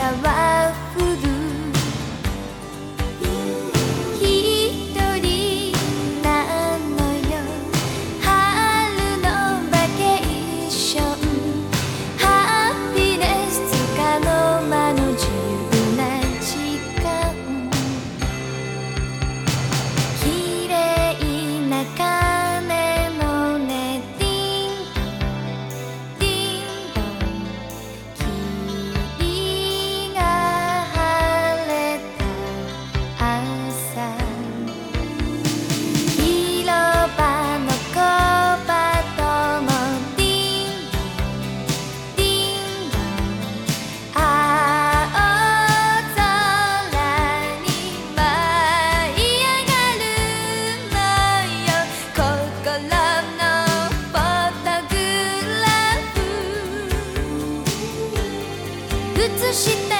たわして